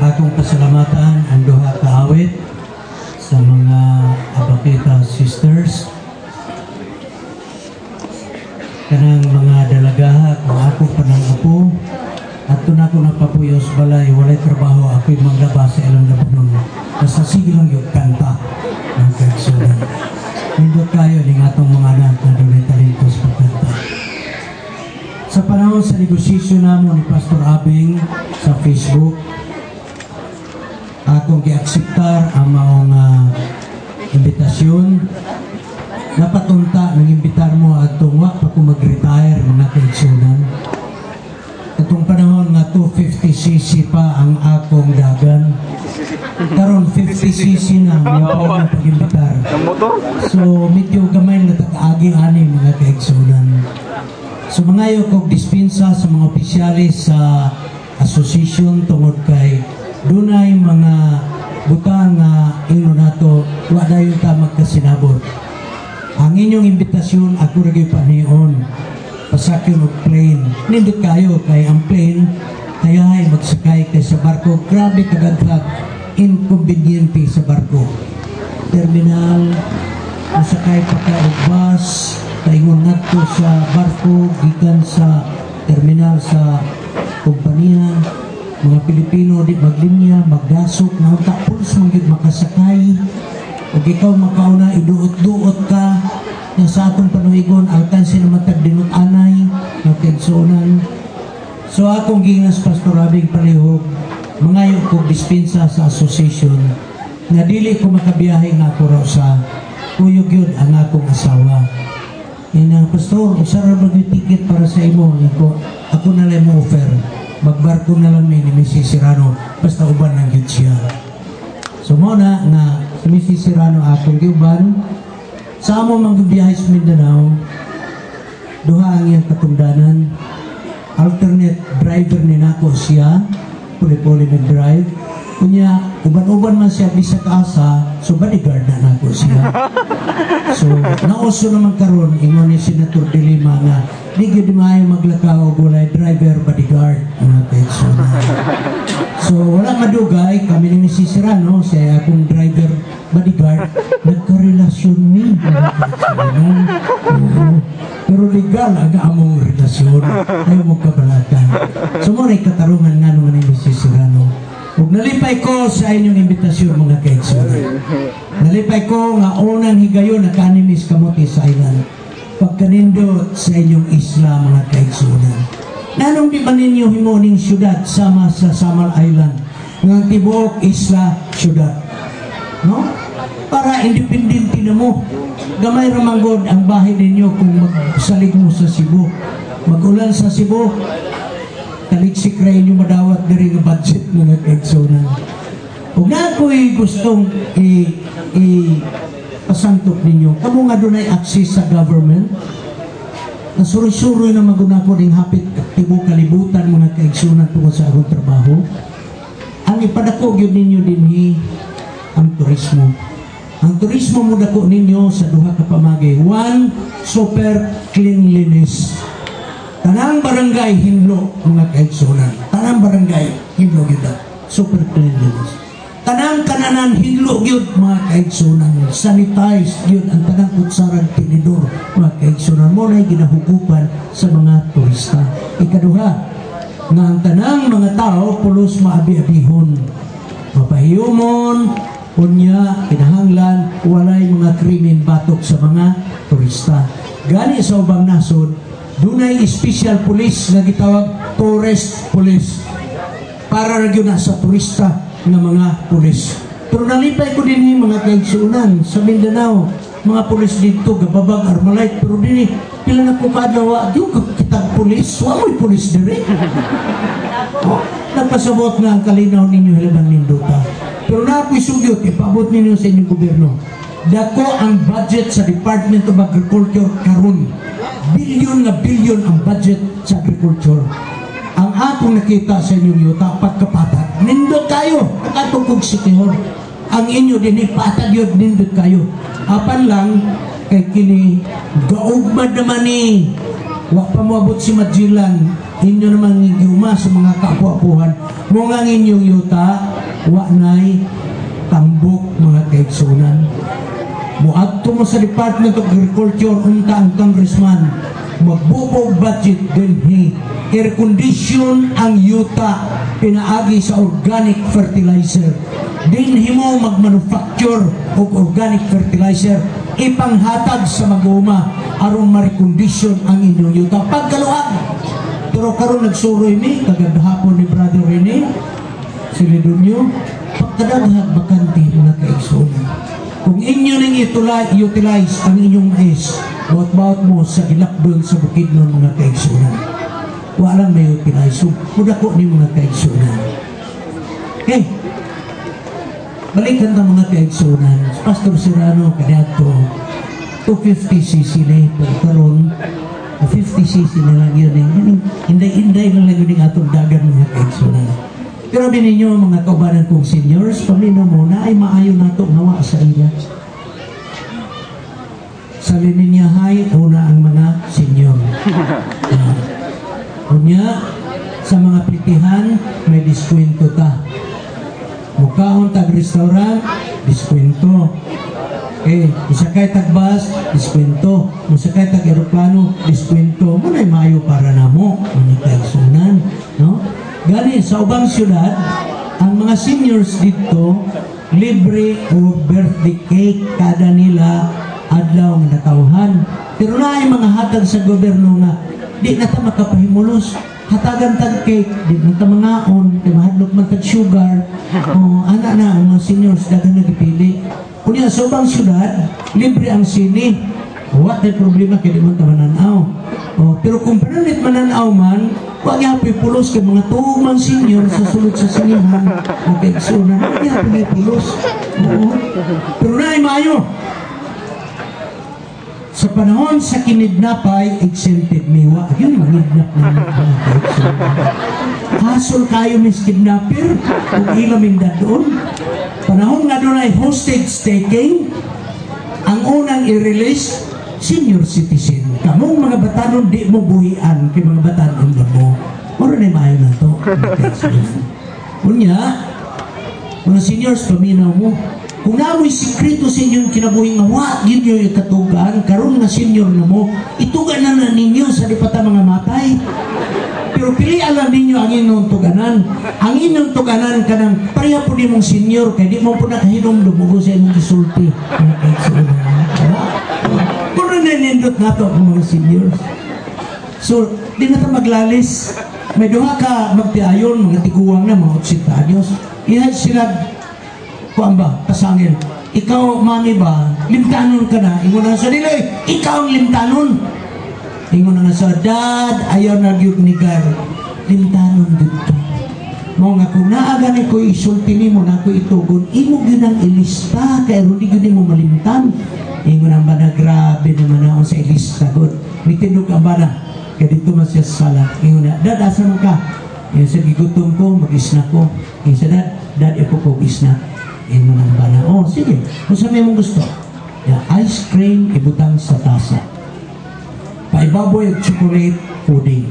Akong pasalamatan ang duha ka awit sa mga Abakita sisters. Kanang mga dalagaha kung ako panang apo at na ako napapuyos balay walay trabaho ako'y maglaba sa ilang labanon basta sige lang yung kanta ng kaigsunan hindi kayo ning atong mga anak na doon talento sa pagkanta sa panahon sa negosasyon namo ni Pastor Abing sa Facebook akong gi-acceptar ang maong uh, imbitasyon napatunta ng imbitar mo at tungwa pa ko mag-retire mga kaigsunan Katong panahon nga 250cc pa ang akong dagan. Karon 50cc na pa ang pag-imbitar. So medyo gamay na tag-agi ani mga kaigsunan. So mangayo kog dispensa sa mga opisyalis sa association tungod kay dunay mga butang nga ino nato wa dayon ta magkasinabot. Ang inyong imbitasyon ako ra panion pasakyon og plane. Nindot kayo kay ang plane kayahay magsakay kay sa barko. Grabe kadagdag inconveniente sa barko. Terminal, masakay pa ka og bus, kaingon ngadto sa barko gikan sa terminal sa kompanya mga Pilipino di maglinya magdasok na unta pulos man gyud makasakay ug ikaw makauna iduot-duot ka nga sa atong panuigon alkansi na matag dinot anay nga kegsonan so akong gingas pastor Abing palihog mangayo ko dispensa sa association nga dili ko makabiyahe nga ako raw sa kuyog yun ang akong asawa Ina, pastor, usara yung ticket para sa imo? Ako, ako na lang mo offer. Magbarko na lang ni Mrs. Serrano. Basta uban ng yun siya. So mo na, nga, si Mrs. Serrano akong giuban, sa amo magbibiyahe sa Mindanao, duha ang iyang katungdanan, alternate driver ni nako siya, puli-puli nag-drive, kunya, uban-uban man siya di sa kaasa, so bodyguard na nako siya. So, nauso naman karon ingon ni Senator De Lima nga di gyud maayo maglakaw og walay driver bodyguard kaigsoon. So, wala madugay kami ni Mrs. Serrano sa akong driver bodyguard nagkarelasyon ni. Oo. Pero legal ang among relasyon. Ayaw mo kabalatan. So, mo katarungan nga nung ni Mrs. Serrano. Ug nalipay ko sa inyong imbitasyon mga kaigsoon. Nalipay ko nga unang higayon na kanimis kamote sa island. Pagkanindot sa inyong isla mga kaigsunan. Nanong di ba ninyo himoning syudad sama sa Samal Island? Nga tibuok isla syudad. No? Para independente na mo. Gamay ramanggod ang bahay ninyo kung magsalig mo sa Cebu. Magulan sa Cebu, taliksik ra inyo madawat diri nga budget mga kaigsunan. Kung na ako'y gustong i, i pasantok ninyo, kamo nga dunay access sa government, na suroy-suroy na maguna ko ning hapit tibo kalibutan mga kaigsunan tungkol sa akong trabaho. Ang ipadako gyud ninyo dinhi ang turismo. Ang turismo mo dako ninyo sa duha ka pamagi. One, super cleanliness. Tanang barangay hinlo mga kaigsunan. Tanang barangay hinlo gyud super cleanliness. Tanang kananan hinlo gyud mga kaigsunan. Sanitize gyud ang tanang kutsarang tinidor mga kaigsunan mo na ginahugupan sa mga turista. Ikaduha, nga ang tanang mga tao pulos maabi-abihon. Mapahiyumon, unya, kinahanglan, walay mga krimen batok sa mga turista. Gani sa ubang nasod, dunay special police nga gitawag tourist police para ra na sa turista nga mga pulis. Pero nalipay ko din yung mga kaigsunan sa Mindanao. Mga pulis dito, gababag, armalite. Pero din pila na po kadlawa, di ko kitang pulis. Wamoy pulis dire. oh, nagpasabot nga ang kalinaw ninyo hilabang ninduta. Pero na ako'y sugyot, ipaabot ninyo sa inyong gobyerno. Dako ang budget sa Department of Agriculture karon. Bilyon na bilyon ang budget sa agriculture ang akong nakita sa inyong yuta, pagkapatat, nindot kayo, nakatungkog si Tihor. Ang inyo din ipatag yun, nindot kayo. Apan lang, kay kini, gaugmad naman ni, wa pa moabot si Magellan, inyo naman giuma sa mga kapuapuhan, mo nga inyong yuta, wa nay tambok mga kaigsunan. Muadto mo sa Department of Agriculture unta ang congressman magbubog budget dinhi air condition ang yuta pinaagi sa organic fertilizer. Dinhi mo magmanufacture og organic fertilizer ipanghatag sa maguma aron ma-recondition ang inyong yuta. Pagkaluag pero karon nagsuroy mi kagabhapon ni brother Rene sila dunyo pagkadaghag bakante mga kaigsunan kung inyo nang utilize ang inyong mais, bawat-bawat mo sa ilakdon sa bukid ng mga kaigsunan. Walang may utilize. Mudako ni mga kaigsunan. Okay. Balikan ng mga kaigsunan. Pastor Serrano, kadato, 250cc na. Pero karon, 50cc na lang yun eh. Hinday-hinday na lang yun yung atong dagan mga kaigsunan. Pero ninyo mga kaubanan kong seniors, pamino mo na ay maayo na ito nawa sa ila. Sa lininyahay, una ang mga senior. Uh, kunya, sa mga plitihan, may diskwento ta. Mukhaon tag restaurant, diskwento. Okay, isakay tag bus, diskwento. Musakay tag aeroplano, diskwento. Muna'y maayo para namo. Mga kaigsunan, no? Gani, sa ubang syudad, ang mga seniors dito, libre o birthday cake kada nila adlaw nga natawhan. Pero na ay mga hatag sa gobyerno nga, di na ta makapahimulos. Hatagan tag cake, di na ta mangaon, kay mahadlok man tag sugar. O, ana na, ang mga seniors, dagan nagpili. Kunya sa ubang syudad, libre ang sini. What the problema kay di man ta mananaw. Oh, pero kung panalit mananaw man, wag yapoy pulos kay mga tuong senior sa sulod sa sinihan. Okay, so na wag yapoy pulos. Oo. Pero na mayo. Sa panahon sa kinidnapay, exempted miwa. Yun, mangidnap na mga. Hasol kayo mis kidnapper kung ilamin na doon. Panahon nga doon ay hostage taking, ang unang i-release, senior citizen. Kamong mga batanon di mo buhian kay mga batanon na mo. Moro na maayo na to. Unya, mga seniors, paminaw mo. Kung namoy sikreto sa inyong kinabuhi nga wa, yun yung katugan, karon nga senior na mo, itugan na na ninyo sa dipata mga matay. Pero pili alam ninyo ang inyong tuganan. Ang inyong tuganan kanang pareha po ni mong senior, kaya di mo po nakahinom lumugo sa inyong gisulti. Mga Puro nanindot na ang mga seniors. So, di na ta maglalis. May duha ka magtiayon, mga tiguang na, mga 80 anyos. Iyan sila, kuan ba, pasangil. Ikaw, mami ba, limtanon ka na. Ingo na sa nila, ikaw ang limtanon. Ingo na sa, Dad, ayaw na gyud ni. Limtanon dito. Mo nga kung naaga ni ko isulti ni mo na ko itugon, imo gyud ang ilista kay rundi gyud mo malimtan. Ingo na ba na grabe naman ako sa ilista god. Mitindog ka ba na? Kaya dito man siya sa sala. Ingo na, Dad, asa man ka? Yung sa gigutom ko, mag-isna ko. Yung sa dad, dad, ipo ko isna. Ingo na ba na? Oh, sige. Kung sa may mong gusto. Yeah, ice cream, ibutang sa tasa. Paibaboy at chocolate pudding.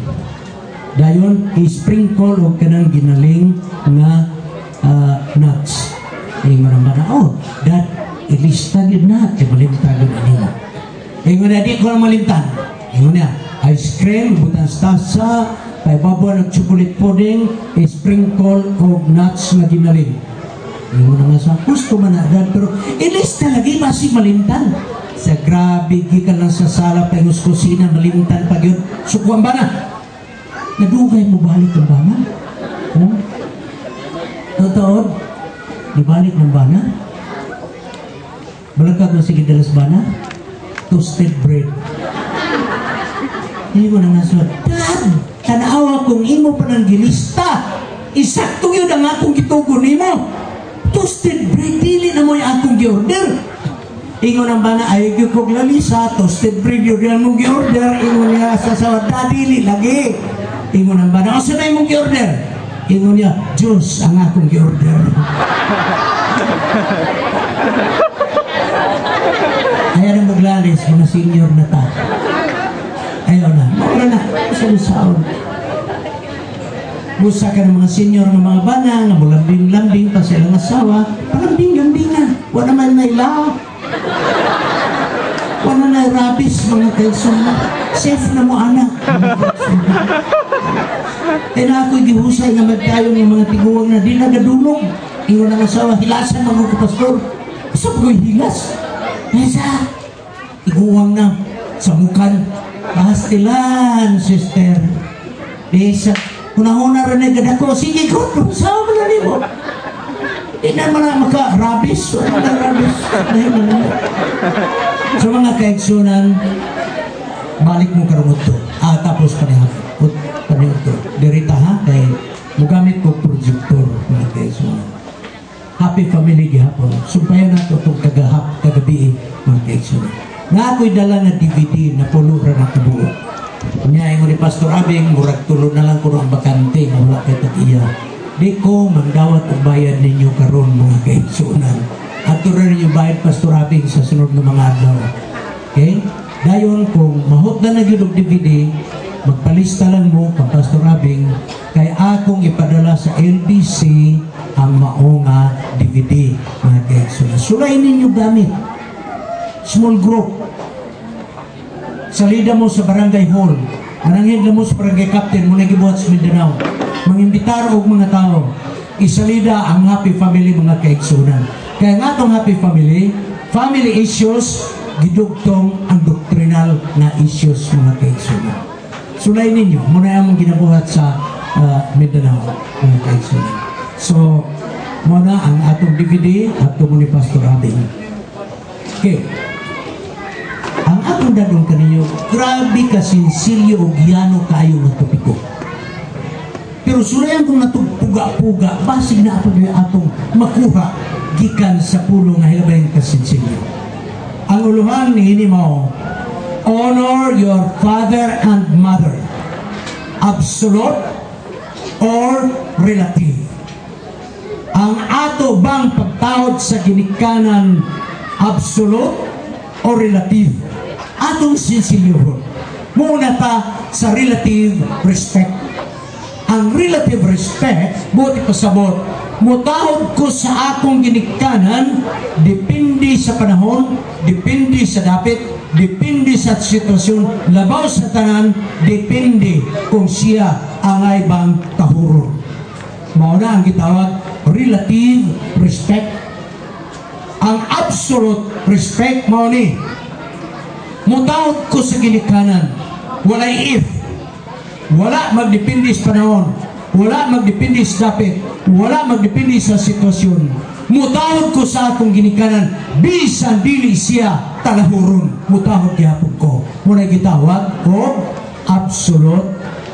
Dayon, i-sprinkle o kanang ginaling nga uh, nuts. Ingo na ba na? Oh, dad, ilista yun na. Kaya malimtan na nila. Ingo na, di ko malimtan. Ingo na, ice cream, ibutang sa tasa, paibaboy at chocolate pudding, i-sprinkle o nuts nga ginaling. Ingo na nga sa gusto man na dad, pero ilista lagi masig malimtan. Sa grabe, gikan lang sa sala, pangos kusina, malimtan pag yun. Sukuan ba na? Nadugay mo balik ng bana? Hmm? Totoo? Di balik ng bana? Balagkag na sige dalas bana? Toasted bread. Hindi mo na sa, Dad, tanawa kong imo pa ng gilista. Isakto yun ang akong gitugon mo. Toasted bread, dili na mo yung akong gi-order. Ingon ang bana, ay gyud kog lamisa, toasted bread yun yan mong gi-order. Ingon niya sa sawad, dadili lagi. Ingon ang bana, o saan mong gi-order? Ingon niya, Diyos ang akong gi-order. Ayaw na maglalis, mga senior na ta. Ayaw na, mawala na, sa lisaon. Busa ka ng mga senior ng mga bana, nga mulambing-lambing pa sa sa ilang asawa, palambing-lambingan. Wala man may law. Wala na rabies, mga kaigsunan. Safe na mo, anak. Kaya na ako'y gihusay nga magtayo ng mga tiguang na di nagadulog. Iwan ang asawa, hilasan mga ko, pastor. Sa ko'y hilas. Nasa, tiguang na, sa mukan. Pastilan, sister. Di sa, kunahuna rin ay gadako, sige ko, sa mo na mo. Di na na maka-rabis. Wala na rabis. Dahil na So mga kaigsunan, balik mo karungot to. Ah, tapos panihapot. Panihapot to. Dirita ha, kay mugamit ko projector mga kaigsunan. Happy family gihapon. Sumpayan na to itong kagahap, kagabi mga kaigsunan. Na ako'y dala na DVD na pulo ra na. Kanya yung ni Pastor Abing, murag tulo na lang ko ang bakante wala kay iya. Di ko magdawat ang bayad ninyo karon mga kaigsunan. At rin ninyo bayad Pastor Abing sa sunod ng mga adlaw. Okay? Dayon kung mahot na nagyud og DVD, magpalista lang mo kang Pastor Abing kay akong ipadala sa LBC ang maonga DVD mga kaigsunan. Sulay ninyo gamit. Small group. Salida mo sa barangay hall. Manangin mo sa barangay captain mo nagibuhat sa Mindanao. Mangimbitar og mga tao. Isalida ang happy family mga kaigsunan. Kaya nga itong happy family, family issues, gidugtong ang doctrinal na issues mga kaigsunan. Sulay ninyo, muna yung ginabuhat sa uh, Mindanao mga kaigsunan. So, muna ang atong DVD at ni Pastor Abing. Okay. Ang atong dadong kaninyo, grabe ka sinsilyo o giyano kayo ng topiko. Pero surayan kong natugpuga-puga, basig na ato yung atong makuha gikan sa pulo nga hilabayin ka sinsilyo. Ang uluhan ni hini mo, honor your father and mother. Absolute or relative. Ang ato bang pagtawad sa ginikanan absolute o relative? Atong sinsilyohon. Muna ta sa relative respect. Ang relative respect, buti pasabot, mutahod ko sa akong ginikanan, depende sa panahon, depende sa dapit, depende sa sitwasyon, labaw sa tanan, depende kung siya angay bang tahuron. Mauna ang gitawag relative respect. Ang absolute respect mao ni mutawag ko sa ginikanan. Walay if. Wala magdepende sa panahon. Wala magdepende sa dapit. Wala magdepende sa sitwasyon. Mutahod ko sa akong ginikanan. Bisan dili siya talahuron. Mutahod gyapon ko. Muna gitawag ko absolute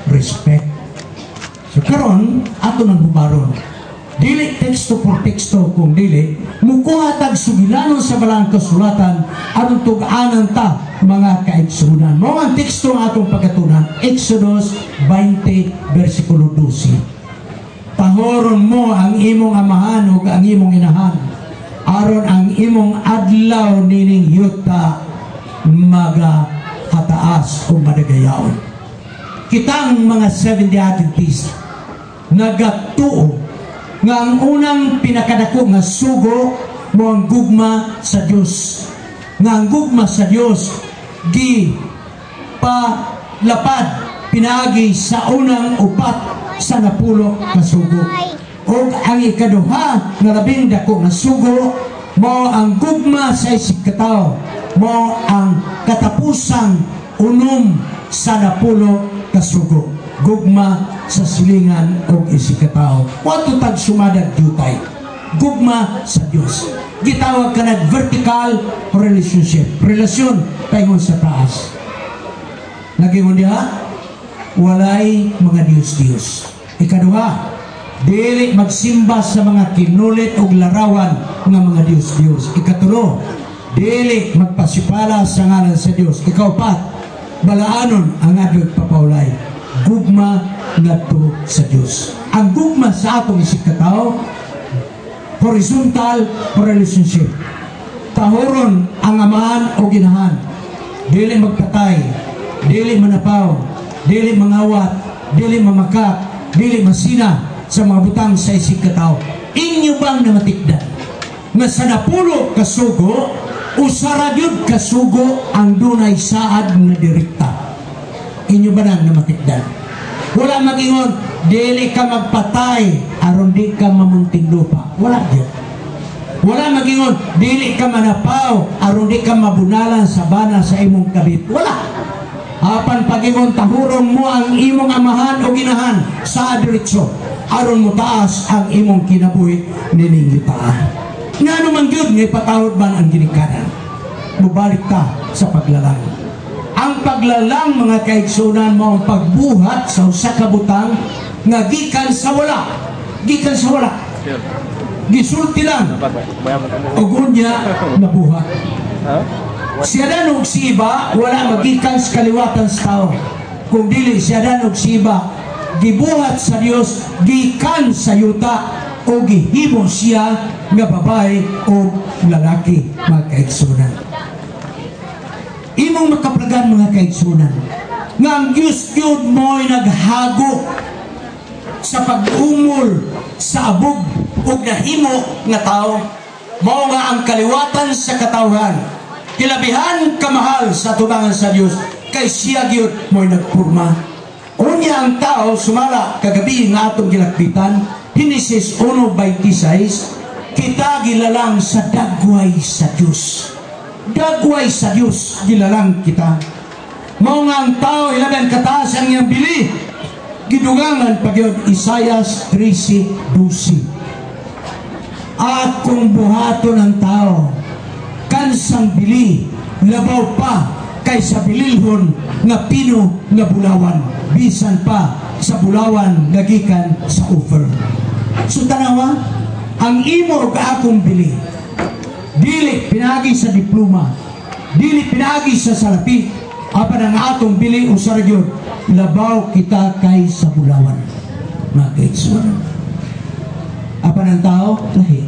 respect. So karon ato nang bubaron. Dili teksto por teksto kung dili mukuha tag sugilanon sa balang kasulatan aron tug-anan ta mga kaigsunan. Mao ang teksto nga atong pagkatunan Exodus 20 versikulo 12. Pahoron mo ang imong amahan ug ang imong inahan aron ang imong adlaw nining yuta maga hataas o madagayaon. Kitang mga 70 Adventist nagatuo nga ang unang pinakadako nga sugo mo ang gugma sa Dios nga ang gugma sa Dios gi palapad pinagi sa unang upat sa napulo nga sugo. O ang ikaduha nga labing dako nga sugo mo ang gugma sa isig kataw mo ang katapusang unom sa napulo ka sugo gugma sa silingan o isikatao. Wato tag sumadag jutay. Gugma sa Dios. Gitawag ka na vertical relationship. Relasyon tayo sa taas. Nagingon diha, walay mga Dios-Dios. Ikaduha, dili magsimba sa mga kinulit o larawan ng mga Dios-Dios. Ikatulo, dili magpasipala sa ngalan sa Dios. Ikaupat, balaanon ang adyo papaulay gugma ngadto sa Dios. Ang gugma sa atong isip katao horizontal relationship. Tahoron ang amahan o ginahan. Dili magpatay, dili manapaw, dili mangawat, dili mamakak, dili masina sa mga butang sa isip katao. inyo bang namatikdan nga sa napulo kasugo usara kasugo ang dunay saad nga direkta inyo ba nang namatikdan wala magingon. Dili ka magpatay aron di ka mamunting lupa. Wala gyud wala magingon. Dili ka manapaw aron di ka mabunalan sa bana sa imong kabit. Wala. Apan pagingon tahurong mo ang imong amahan o ginahan sa diretso aron mo taas ang imong kinabuhi nining litaan nga naman gyud nga ipatawad man ang ginikanan mubalik ka sa paglalang ang paglalang mga kaigsunan mo ang pagbuhat sa usa ka butang nga gikan sa wala. Gikan sa wala. Gisulti lang. Ug unya nabuhat siya dan og si iba wala magikan sa kaliwatan sa tao. Kung dili siya dan og si iba gibuhat sa Dios gikan sa yuta o gihimo siya nga babae o lalaki mga kaigsunan imong makaplagan mga kaigsunan. Nga ang Diyos yun mo'y naghago sa pag-umol sa abog o nahimo nga tao. Mao nga ang kaliwatan sa katawhan. Kilabihan kamahal sa tubangan sa Dios kay siya gyud mo'y nagpurma. Unya ang tao sumala kagabi nga atong gilakpitan Genesis 1:26 kita gilalang sa dagway sa Dios dagway sa Dios gilalang kita. Mao nga ang tao ilaban kataas ang iyang bili. Gidugangan pagyod Isayas 13:12 akong buhaton ang tao kansang bili labaw pa kaysa bililhon nga pino nga bulawan. Bisan pa sa bulawan gagikan sa offer so tanawa ang imo ug akong bili dili pinagi sa diploma. Dili pinagi sa salapi apan ang atong bili usar gyud labaw kita kay sa bulawan. Mga kaigsunan apan ang tao lahi.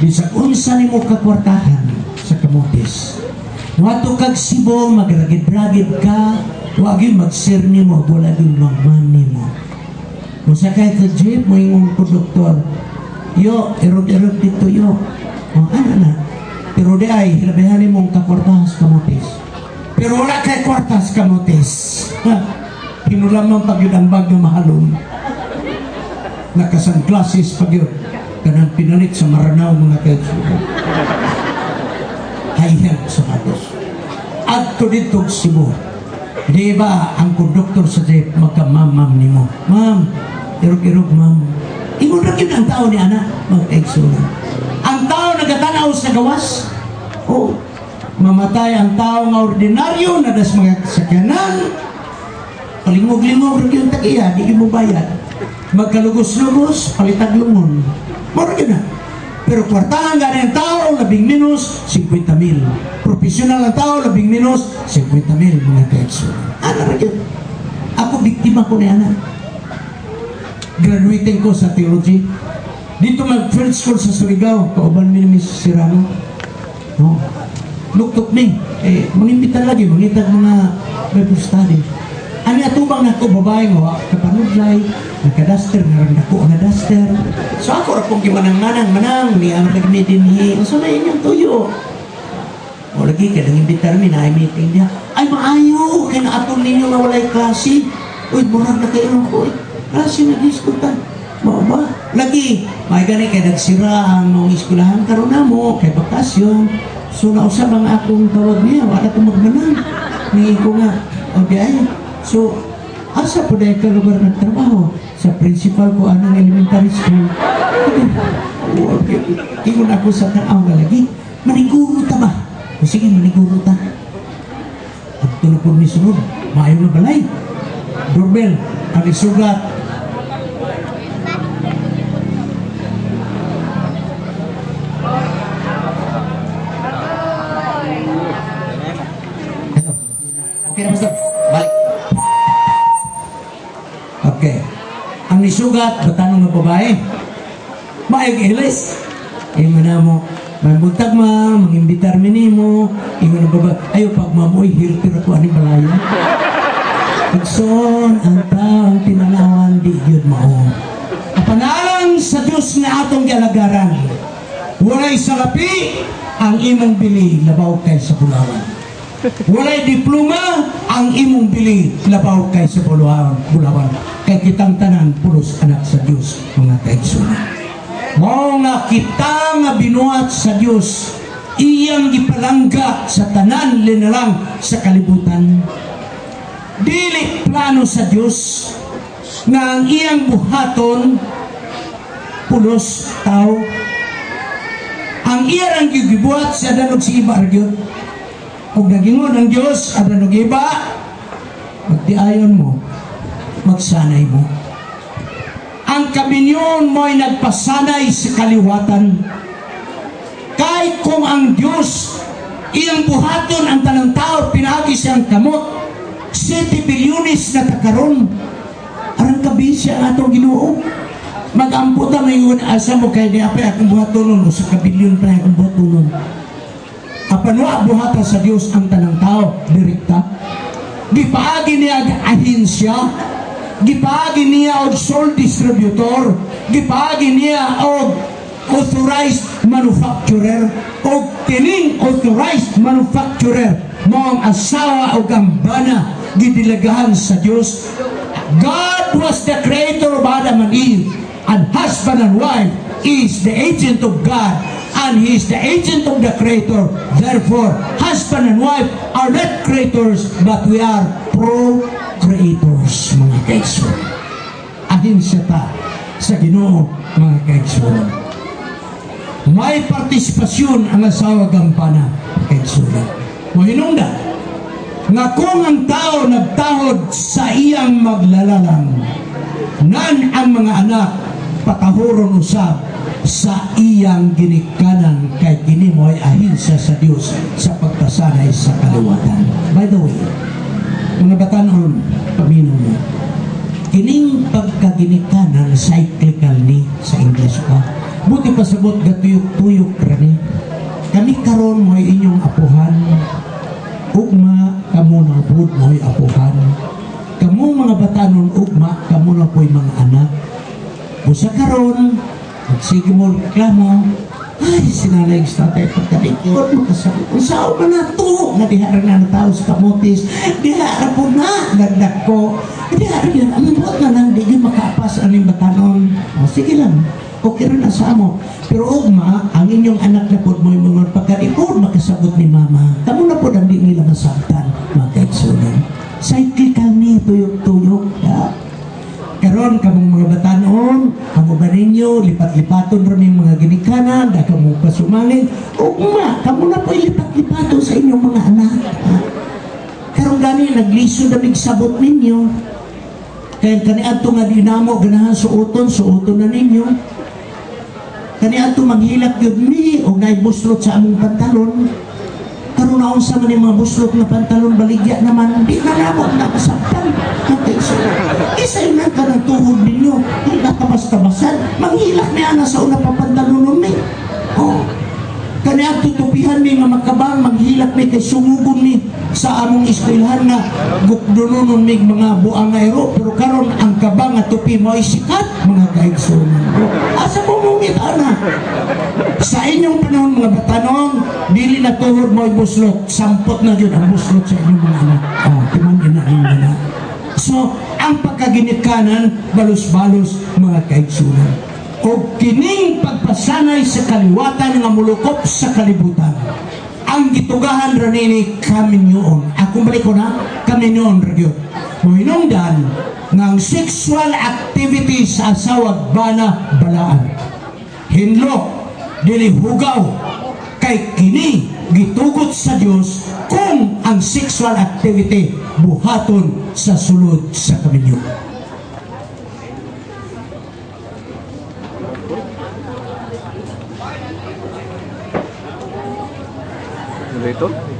Bisag unsa nimo kakwartahan sa kamotes Wato kag sibo, magragid-ragid ka, wagi magsir ni mo, wala yung magman ni mo. Kung sakay ka jeep, mo yung ko doktor, yo, erog-erog dito yo. O, ano na? Pero di ay, hilabihan ni mong kakwartahas kamotes. Pero wala kay kwartas kamotes. Ha? Hinulamang pag yun ang bagyo mahalong. Nakasunglasses pag yun. Kanang pinalit sa maranaw mga kaigsugan hayag sa katos. At to dito Cebu. Di ba ang konduktor sa jeep magkamamam ni mo? Ma'am, irog-irog ma'am. Ingon na yun ang tao ni Ana, kaigsunan. Nagatanaw sa gawas. Oh, mamatay ang tao nga ordinaryo na das mga sakyanan. Palingog-lingog rin yung tagiya, di mo bayad. Magkalugos-lugos, palitag lumon. Moro na. Pero kwartahan gani ang tao, labing minus, 50 mil. Profesional ang tao, labing minus, 50 mil, mga kaekso. Ano na yun? Ako, biktima ko ni Ana. Graduating ko sa theology. Dito mag-first school sa Surigao, kauban mi ni Miss Sirano. No. Luktok mi. Eh, mangimbita lagi, mangitag mga Bible study. Ani atubang na ko babae nga kapanudlay, nagka-duster, naran ako na duster. So ako ra pong gimanang-manang manang ni ang nagni dinhi. Unsa na inyong tuyo? O lagi ka nang imbitar mi na meeting niya. Ay maayo kay aton ninyo nga walay klase. Uy, murag na kayo ko. Klase na diskutan. Mao ba? Lagi, may gani kay nagsira ang mga eskwelahan karon na mo kay bakasyon. So nausab ang akong tawag niya, wala ko magmanang. Ni ko nga, okay, So, asa po dahil ka lugar ng trabaho? Sa principal ko anong elementary school. Okay. Ingon ako sa tanaw nga lagi. Maniguro ta ba? O sige, maniguro ta. At tulupon ni sunod. Maayo na balay. Doorbell. Ang isugat. Ang nisugat, batanong ng babae. Maayog ilis. Ingo na mo, Mabuntag ma, mangimbitar mi mo. Ingo na babae, ayo pag mamoy, hirtir ako ani balaya. Pagson, ang taong tinanawan, di yun mao. Panalo lang sa Dios nga atong gialagaran. Walay salapi ang imong bili labaw kay sa bulawan. Walay diploma ang imong bili labaw kay sa bulawan. bulawan. Kay kitang tanan pulos anak sa Dios mga kaigsunan. Mao nga kita nga binuhat sa Dios iyang gipalangga sa tanan linalang sa kalibutan. Dili plano sa Dios nga ang iyang buhaton pulos tao ang iya ang gigibuhat sa danog si iba argyod kung nagingon ang Diyos ang danog iba magdiayon mo magsanay mo. Ang kaminyon mo ay nagpasanay sa kaliwatan. Kahit kung ang Diyos iyang buhaton ang tanang tao pinagi siyang kamot 7 bilyones na takaron. Arang kabisya ang atong ginoo. Magamputa may yun asa mo kay di apay akong buhaton nun? O sa kabilyon pa akong buhaton nun apanwa buhata sa Dios ang tanang tao direkta. Gipaagi niya ang ahinsya gipaagi niya og sole distributor. Gipaagi niya og authorized manufacturer. O kining authorized manufacturer mo ang asawa o gambana gidilagahan sa Dios God was the creator of Adam and Eve and husband and wife is the agent of God and he is the agent of the creator. Therefore husband and wife are not creators but we are pro-creators mga kaigsoon ahin siya ta sa ginoo mga kaigsoon may partisipasyon ang asawa gampana kaigsoon mo hinungdan nga kung ang tao nagtahod sa iyang maglalalang nan ang mga anak patahuron usab sa iyang ginikanan kay kini mo ay ahinsa sa Dios sa pagpasanay sa kaliwatan. By the way, mga batanon, paminaw mo, kining pagkaginikanan cyclical ni sa English pa. Buti pa sabot gatuyok-tuyok rani. Kami karon mo ay inyong apuhan, ugma kamo na pud mo'y apuhan. Kamu mga batanon ugma, kamo na po'y mga anak. Busa karon, magsige mo reklamo, ay, sinanay sa tatay pagkalikot, makasabot. Ang sao man na to, nga dihara na na tao sa kamotis, dihara po na, nagdak ko. Dihara yan, ang buot na lang, di makapas ang yung batanon. O, sige lang, okay rin na sa amo. Pero ugma, ang inyong anak na po mo yung mga pagkalikot, makasabot ni mama. Kamu na po ang di nila masabtan, mga kaitsunan. Cyclical ni tuyok-tuyok. Yeah. Karon kamong mga batanon, ang uban ninyo, lipat-lipaton rami mga ginikanan, da kamo pasumangin, ugma, kamo na po lipat-lipaton sa inyong mga anak. Ha? Gani nagliso na sabot ninyo. Kaya kani adto nga dinamo ganahan suoton, suoton na ninyo. Kani adto manghilak gyud mi og nay buslot sa among pantalon. Karon na unsa man mga buslot na pantalon baligya naman, di na namo na kasabtan. Isa yun ang kanang tuhod ninyo. Hindi na tabas-tabasan. Manghilak na sa una pa pantalon nun mi. Oh. Kani ang tutupihan mi nga makabang maghilak mi kay sumugon mi sa among eskwelahan nga gukdunon mi mga buang aero pero karon ang kabang nga tupi mo ay sikat mga kaigsunan. Asa mo mungit ana? Sa inyong panahon mga batanon, dili na tuhod mo buslot, sampot na yun ang buslot sa inyong mga anak. Oh, timan yun na ang anak. So, ang pagkaginikanan, balos-balos mga kaigsunan. O kining pagpasanay sa kaliwatan nga mulukop sa kalibutan. Ang gitugahan ra nini kaminyoon. Ako balik ko na, kaminyoon ra gyud. Muhinungdan ng sexual activity sa asawag bana balaan. Hinlo, dili hugaw, kay kini gitugot sa Dios kung ang sexual activity buhaton sa sulod sa kaminyo. Ano ito?